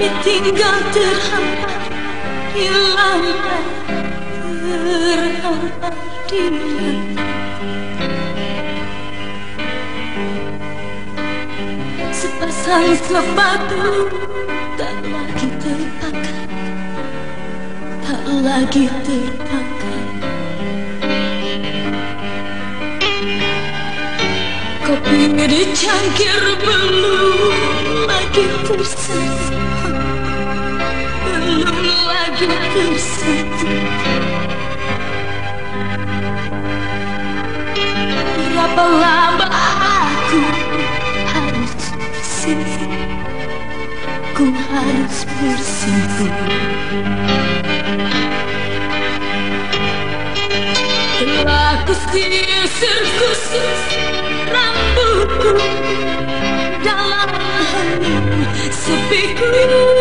ini tinggal terhampar Hilang terhampar di Sepasang sepatu tak lagi terpakai Tak lagi terpakai. Kopi di cangkir belum lagi Belum que eu quero ser. E abalar barraco, raros com raros por ser. Relacos de circunstâncias, rambuco, dalam hati sepiku.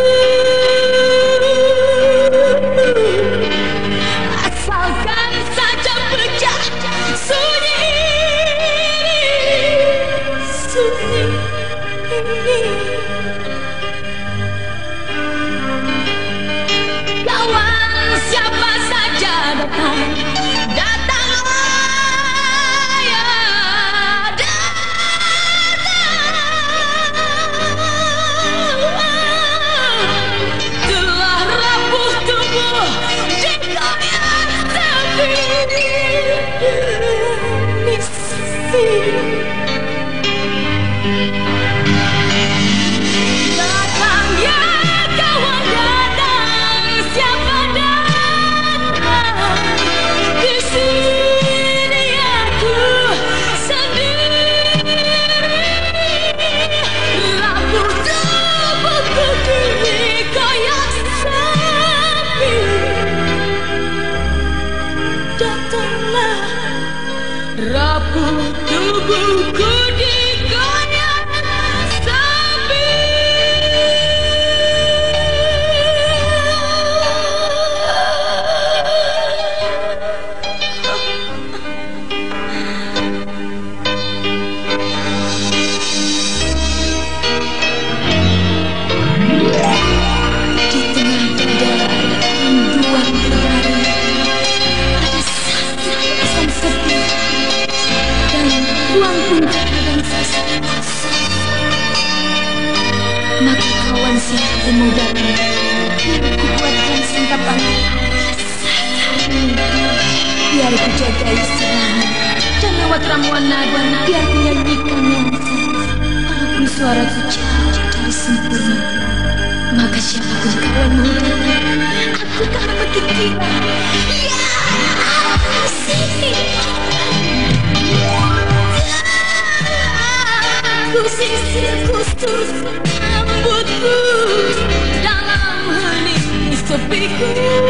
broken Maka kawan siapa mau datang Biar ku buatkan sangkapan Biar ku jaga istirahat. Dan lewat ramuan nada Biar ku nyanyikan yang Walaupun suaraku jauh dari sempurna. Maka siapa pun kawan mau Aku memetik dia Ya, aku sini Aku kustur rambutku Dalam hening sepiku